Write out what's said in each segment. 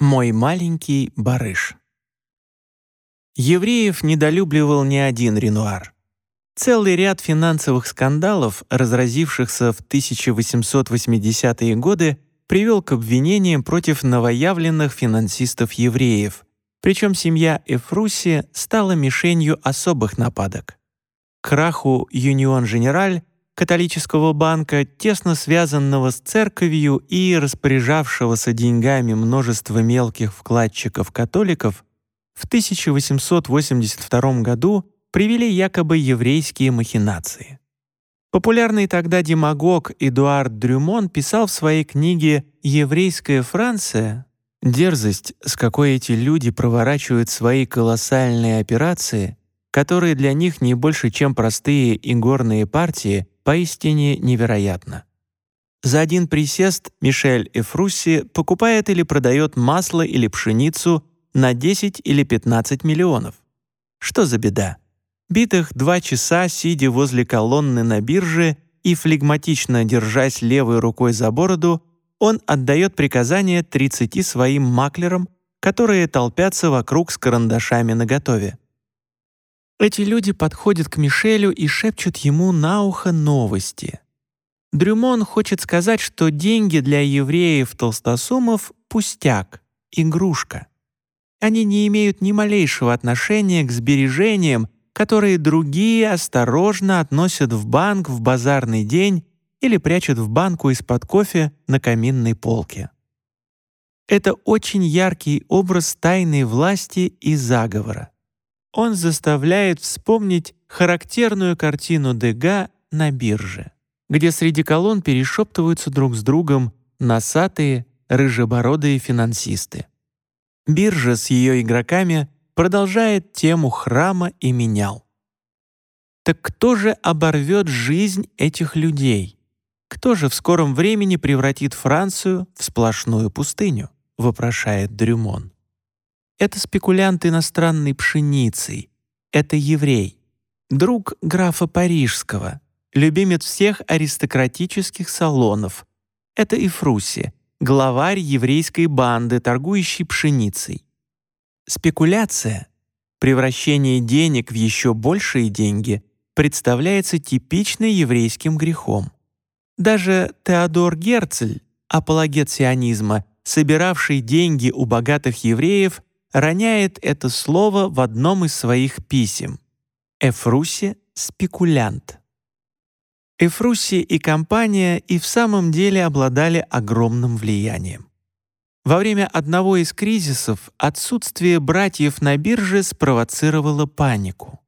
Мой маленький барыш. Евреев недолюбливал не один Ренуар. Целый ряд финансовых скандалов, разразившихся в 1880-е годы, привел к обвинениям против новоявленных финансистов-евреев, причем семья Эфруси стала мишенью особых нападок. К краху Юнион Женераль католического банка, тесно связанного с церковью и распоряжавшегося деньгами множества мелких вкладчиков-католиков, в 1882 году привели якобы еврейские махинации. Популярный тогда демагог Эдуард Дрюмон писал в своей книге «Еврейская Франция» дерзость, с какой эти люди проворачивают свои колоссальные операции, которые для них не больше, чем простые игорные партии, поистине невероятно. За один присест Мишель Эфрусси покупает или продает масло или пшеницу на 10 или 15 миллионов. Что за беда? Битых два часа, сидя возле колонны на бирже и флегматично держась левой рукой за бороду, он отдает приказания 30 своим маклерам, которые толпятся вокруг с карандашами наготове. Эти люди подходят к Мишелю и шепчут ему на ухо новости. Дрюмон хочет сказать, что деньги для евреев-толстосумов — пустяк, игрушка. Они не имеют ни малейшего отношения к сбережениям, которые другие осторожно относят в банк в базарный день или прячут в банку из-под кофе на каминной полке. Это очень яркий образ тайной власти и заговора он заставляет вспомнить характерную картину Дега на бирже, где среди колонн перешептываются друг с другом носатые, рыжебородые финансисты. Биржа с ее игроками продолжает тему храма и менял. Так кто же оборвет жизнь этих людей? Кто же в скором времени превратит Францию в сплошную пустыню? вопрошает Дрюмон. Это спекулянт иностранной пшеницей. Это еврей. Друг графа Парижского. Любимец всех аристократических салонов. Это Ифруси, главарь еврейской банды, торгующей пшеницей. Спекуляция, превращение денег в еще большие деньги, представляется типично еврейским грехом. Даже Теодор Герцель, апологет сионизма, собиравший деньги у богатых евреев, роняет это слово в одном из своих писем. Эфруси — спекулянт. Эфруси и компания и в самом деле обладали огромным влиянием. Во время одного из кризисов отсутствие братьев на бирже спровоцировало панику.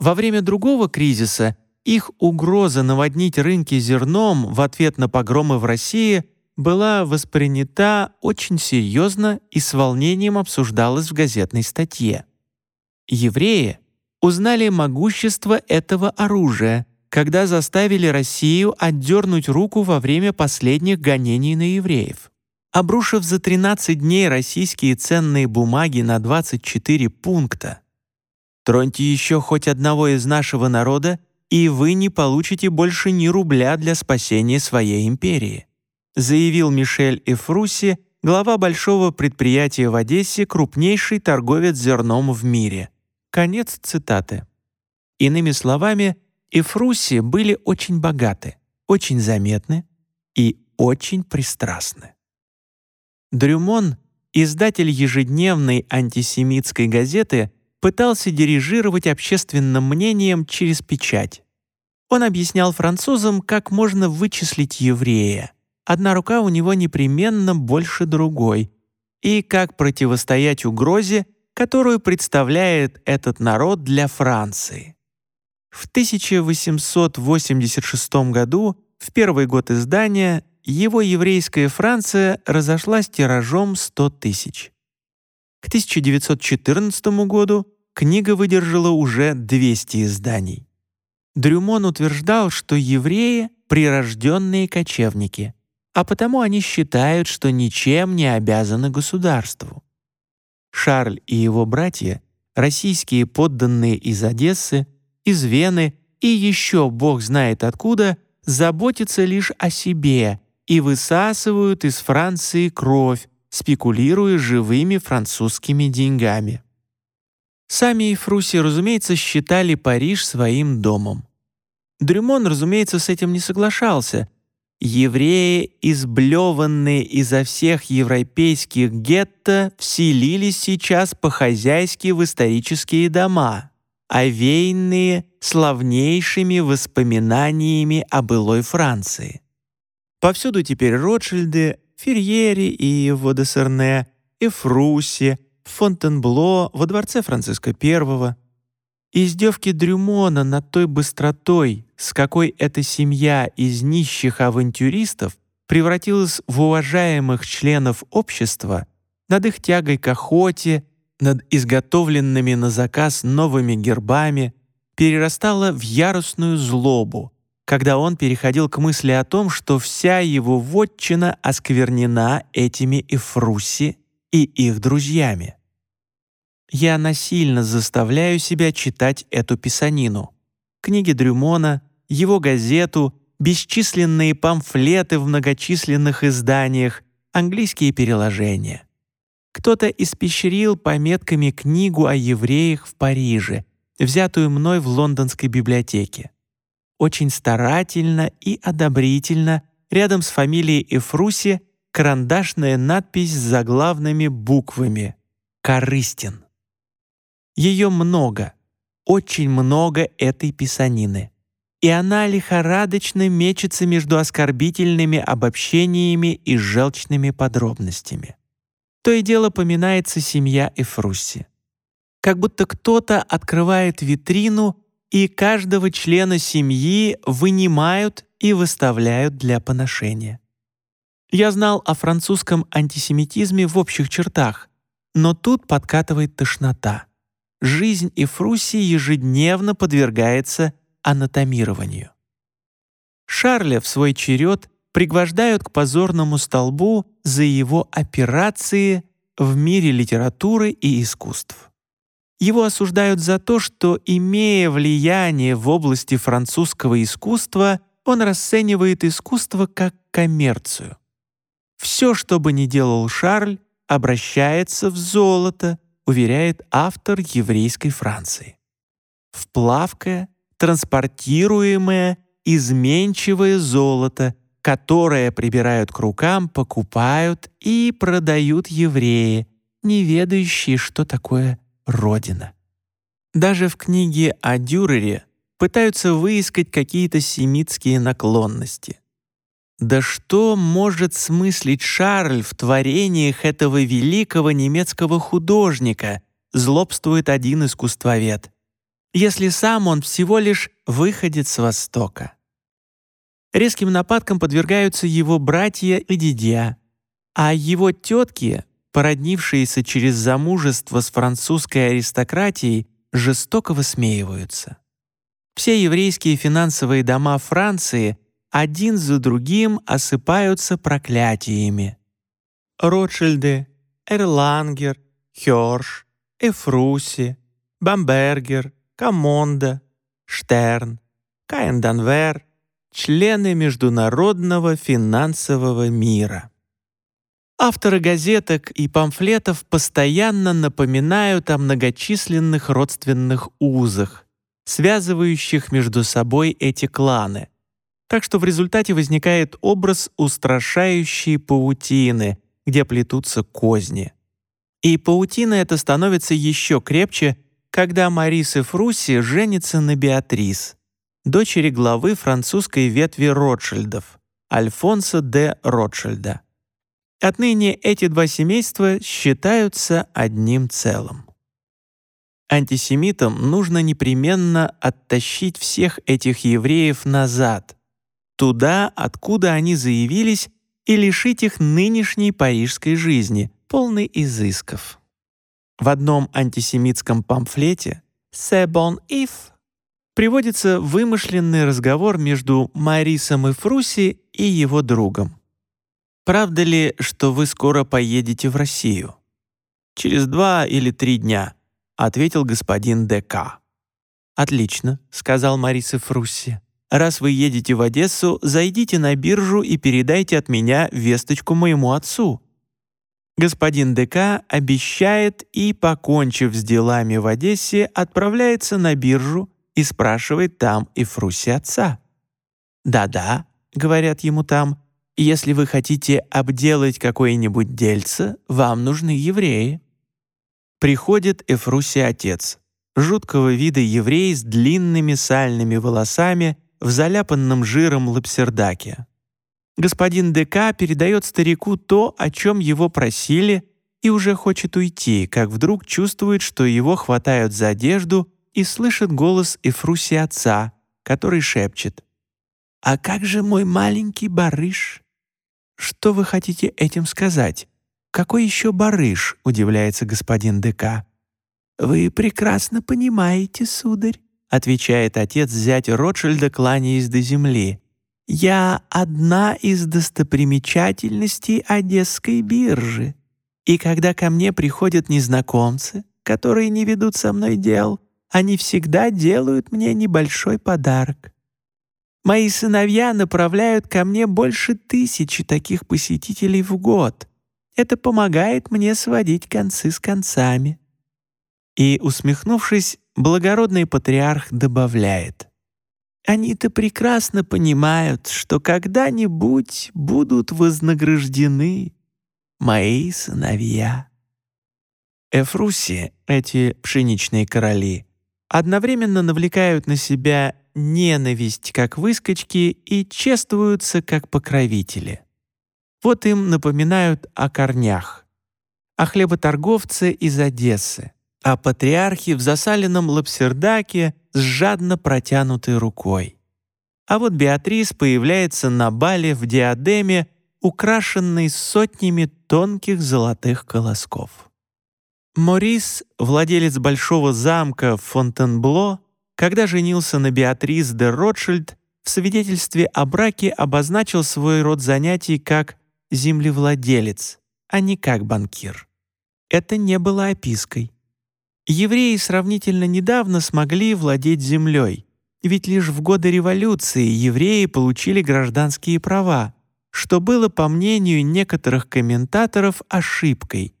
Во время другого кризиса их угроза наводнить рынки зерном в ответ на погромы в России — была воспринята очень серьезно и с волнением обсуждалась в газетной статье. Евреи узнали могущество этого оружия, когда заставили Россию отдернуть руку во время последних гонений на евреев. Обрушив за 13 дней российские ценные бумаги на 24 пункта. Троньте еще хоть одного из нашего народа, и вы не получите больше ни рубля для спасения своей империи заявил Мишель Эфруси, глава большого предприятия в Одессе, крупнейший торговец зерном в мире. Конец цитаты. Иными словами, Эфруси были очень богаты, очень заметны и очень пристрастны. Дрюмон, издатель ежедневной антисемитской газеты, пытался дирижировать общественным мнением через печать. Он объяснял французам, как можно вычислить еврея — одна рука у него непременно больше другой, и как противостоять угрозе, которую представляет этот народ для Франции. В 1886 году, в первый год издания, его еврейская Франция разошлась тиражом 100 тысяч. К 1914 году книга выдержала уже 200 изданий. Дрюмон утверждал, что евреи — прирожденные кочевники — а потому они считают, что ничем не обязаны государству. Шарль и его братья, российские подданные из Одессы, из Вены и еще бог знает откуда, заботятся лишь о себе и высасывают из Франции кровь, спекулируя живыми французскими деньгами. Сами Ефруси, разумеется, считали Париж своим домом. Дрюмон, разумеется, с этим не соглашался. Евреи, изблеванные изо всех европейских гетто, вселились сейчас по-хозяйски в исторические дома, овеянные славнейшими воспоминаниями о былой Франции. Повсюду теперь Ротшильды, Ферьери и Водесерне, Эфруси, Фонтенбло во дворце Франциска I. Издевки Дрюмона над той быстротой, с какой эта семья из нищих авантюристов превратилась в уважаемых членов общества, над их тягой к охоте, над изготовленными на заказ новыми гербами, перерастала в яростную злобу, когда он переходил к мысли о том, что вся его вотчина осквернена этими эфруси и их друзьями. Я насильно заставляю себя читать эту писанину. Книги Дрюмона, его газету, бесчисленные памфлеты в многочисленных изданиях, английские переложения. Кто-то испещрил пометками книгу о евреях в Париже, взятую мной в лондонской библиотеке. Очень старательно и одобрительно рядом с фамилией Эфруси карандашная надпись с заглавными буквами «Корыстин». Ее много, очень много этой писанины. И она лихорадочно мечется между оскорбительными обобщениями и желчными подробностями. То и дело поминается семья Эфрусси. Как будто кто-то открывает витрину и каждого члена семьи вынимают и выставляют для поношения. Я знал о французском антисемитизме в общих чертах, но тут подкатывает тошнота жизнь Эфруси ежедневно подвергается анатомированию. Шарля в свой черед пригвождают к позорному столбу за его операции в мире литературы и искусств. Его осуждают за то, что, имея влияние в области французского искусства, он расценивает искусство как коммерцию. Все, что бы ни делал Шарль, обращается в золото, уверяет автор еврейской Франции. Вплавкое, транспортируемое, изменчивое золото, которое прибирают к рукам, покупают и продают евреи, не ведающие, что такое Родина. Даже в книге о Дюрере пытаются выискать какие-то семитские наклонности. Да что может смыслить Шарль в творениях этого великого немецкого художника, злобствует один искусствовед, если сам он всего лишь выходит с Востока? Резким нападкам подвергаются его братья и дядя, а его тетки, породнившиеся через замужество с французской аристократией, жестоко высмеиваются. Все еврейские финансовые дома Франции — один за другим осыпаются проклятиями. Ротшильды, Эрлангер, Хирш, Эфруси, Бамбергер, Камонда, Штерн, Каэн д'Анвер — члены международного финансового мира. Авторы газеток и памфлетов постоянно напоминают о многочисленных родственных узах, связывающих между собой эти кланы — так что в результате возникает образ устрашающей паутины, где плетутся козни. И паутина эта становится еще крепче, когда Марис и Фрусси женится на Беатрис, дочери главы французской ветви Ротшильдов, Альфонса де Ротшильда. Отныне эти два семейства считаются одним целым. Антисемитам нужно непременно оттащить всех этих евреев назад, туда, откуда они заявились, и лишить их нынешней парижской жизни, полной изысков. В одном антисемитском памфлете «C'est bon if» приводится вымышленный разговор между Марисом и Фруси и его другом. «Правда ли, что вы скоро поедете в Россию?» «Через два или три дня», — ответил господин ДК. «Отлично», — сказал Марис и Фрусси. Раз вы едете в Одессу, зайдите на биржу и передайте от меня весточку моему отцу». Господин ДК обещает и, покончив с делами в Одессе, отправляется на биржу и спрашивает там и Фруси отца. «Да-да», — говорят ему там, «если вы хотите обделать какое-нибудь дельце, вам нужны евреи». Приходит Эфруси отец, жуткого вида еврей с длинными сальными волосами в заляпанном жиром лапсердаке. Господин ДК передает старику то, о чем его просили, и уже хочет уйти, как вдруг чувствует, что его хватают за одежду и слышит голос Эфруси отца, который шепчет «А как же мой маленький барыш?» «Что вы хотите этим сказать? Какой еще барыш?» — удивляется господин ДК. «Вы прекрасно понимаете, сударь», — отвечает отец зять Ротшильда, кланяясь до земли. «Я одна из достопримечательностей Одесской биржи. И когда ко мне приходят незнакомцы, которые не ведут со мной дел, они всегда делают мне небольшой подарок. Мои сыновья направляют ко мне больше тысячи таких посетителей в год. Это помогает мне сводить концы с концами. И, усмехнувшись, благородный патриарх добавляет. «Они-то прекрасно понимают, что когда-нибудь будут вознаграждены мои сыновья». Эфруси, эти пшеничные короли, одновременно навлекают на себя ненависть как выскочки и чествуются как покровители. Вот им напоминают о корнях, о хлеботорговце из Одессы, а патриархи в засаленном лапсердаке с жадно протянутой рукой. А вот Беатрис появляется на бале в диадеме, украшенной сотнями тонких золотых колосков. Морис, владелец большого замка Фонтенбло, когда женился на Беатрис де Ротшильд, в свидетельстве о браке обозначил свой род занятий как землевладелец, а не как банкир. Это не было опиской. Евреи сравнительно недавно смогли владеть землей, ведь лишь в годы революции евреи получили гражданские права, что было, по мнению некоторых комментаторов, ошибкой,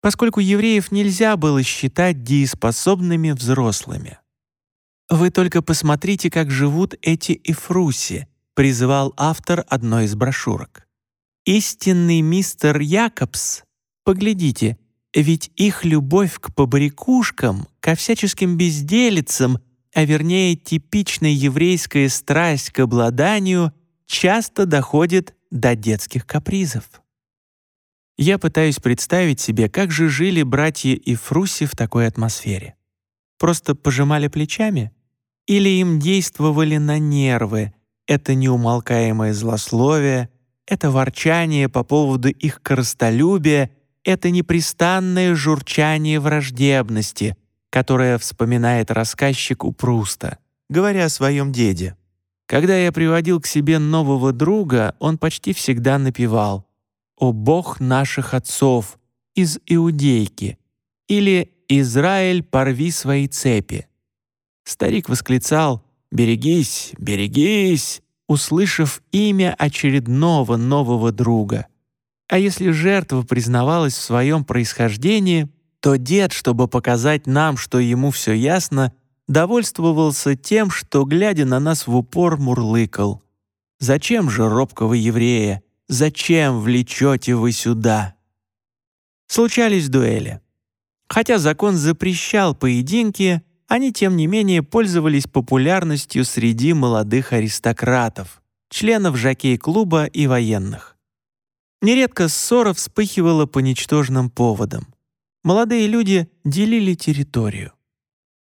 поскольку евреев нельзя было считать дееспособными взрослыми. «Вы только посмотрите, как живут эти эфруси», призывал автор одной из брошюрок. «Истинный мистер Якобс, поглядите, ведь их любовь к побрякушкам, ко всяческим безделицам, а вернее типичная еврейская страсть к обладанию, часто доходит до детских капризов. Я пытаюсь представить себе, как же жили братья и Фруси в такой атмосфере. Просто пожимали плечами? Или им действовали на нервы это неумолкаемое злословие, это ворчание по поводу их коростолюбия это непрестанное журчание враждебности, которое вспоминает рассказчик у Пруста, говоря о своем деде. Когда я приводил к себе нового друга, он почти всегда напевал «О Бог наших отцов» из Иудейки или «Израиль, порви свои цепи». Старик восклицал «Берегись, берегись», услышав имя очередного нового друга. А если жертва признавалась в своем происхождении, то дед, чтобы показать нам, что ему все ясно, довольствовался тем, что, глядя на нас в упор, мурлыкал. «Зачем же робкого еврея? Зачем влечете вы сюда?» Случались дуэли. Хотя закон запрещал поединки, они, тем не менее, пользовались популярностью среди молодых аристократов, членов жокей-клуба и военных. Нередко ссора вспыхивала по ничтожным поводам. Молодые люди делили территорию.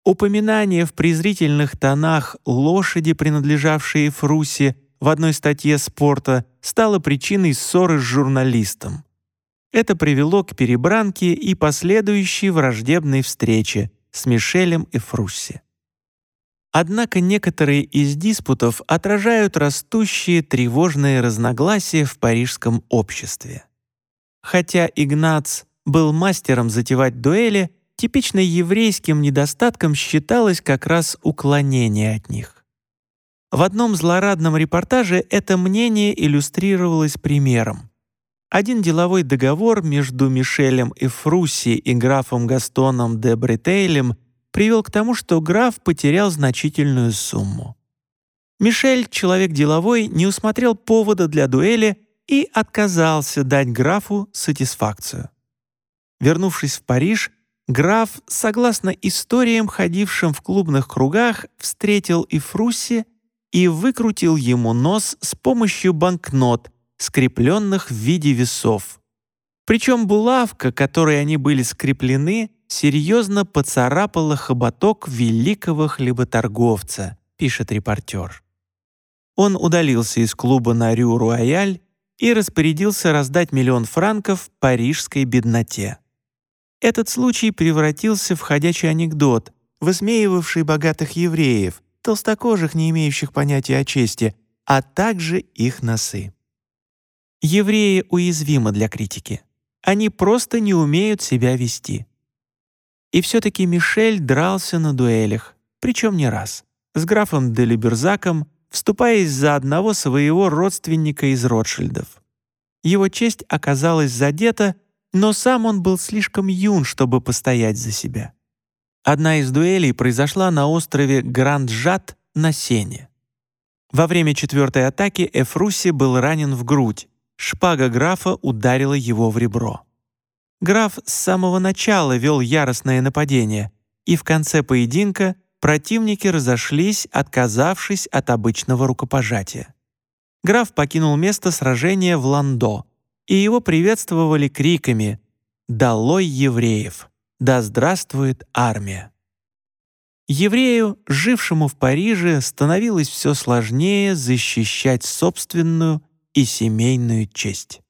Упоминание в презрительных тонах лошади, принадлежавшие Фрусе, в одной статье спорта стало причиной ссоры с журналистом. Это привело к перебранке и последующей враждебной встрече с Мишелем и Фрусси. Однако некоторые из диспутов отражают растущие тревожные разногласия в парижском обществе. Хотя Игнац был мастером затевать дуэли, типично еврейским недостатком считалось как раз уклонение от них. В одном злорадном репортаже это мнение иллюстрировалось примером. один деловой договор между Мишелем Эфруси и графом Gastoном де Бретейлем привел к тому, что граф потерял значительную сумму. Мишель, человек деловой, не усмотрел повода для дуэли и отказался дать графу сатисфакцию. Вернувшись в Париж, граф, согласно историям, ходившим в клубных кругах, встретил Ифруси и выкрутил ему нос с помощью банкнот, скрепленных в виде весов. Причем булавка, которой они были скреплены, серьезно поцарапала хоботок великого хлеботорговца, пишет репортер. Он удалился из клуба на Рю-Руаяль и распорядился раздать миллион франков парижской бедноте. Этот случай превратился в ходячий анекдот, высмеивавший богатых евреев, толстокожих, не имеющих понятия о чести, а также их носы. Евреи уязвимы для критики. Они просто не умеют себя вести. И все-таки Мишель дрался на дуэлях, причем не раз, с графом де Либерзаком, вступаясь за одного своего родственника из Ротшильдов. Его честь оказалась задета, но сам он был слишком юн, чтобы постоять за себя. Одна из дуэлей произошла на острове Гранд-Жат на Сене. Во время четвертой атаки Эфруси был ранен в грудь. Шпага графа ударила его в ребро. Граф с самого начала вел яростное нападение, и в конце поединка противники разошлись, отказавшись от обычного рукопожатия. Граф покинул место сражения в Ландо, и его приветствовали криками «Долой евреев! Да здравствует армия!». Еврею, жившему в Париже, становилось все сложнее защищать собственную и семейную честь.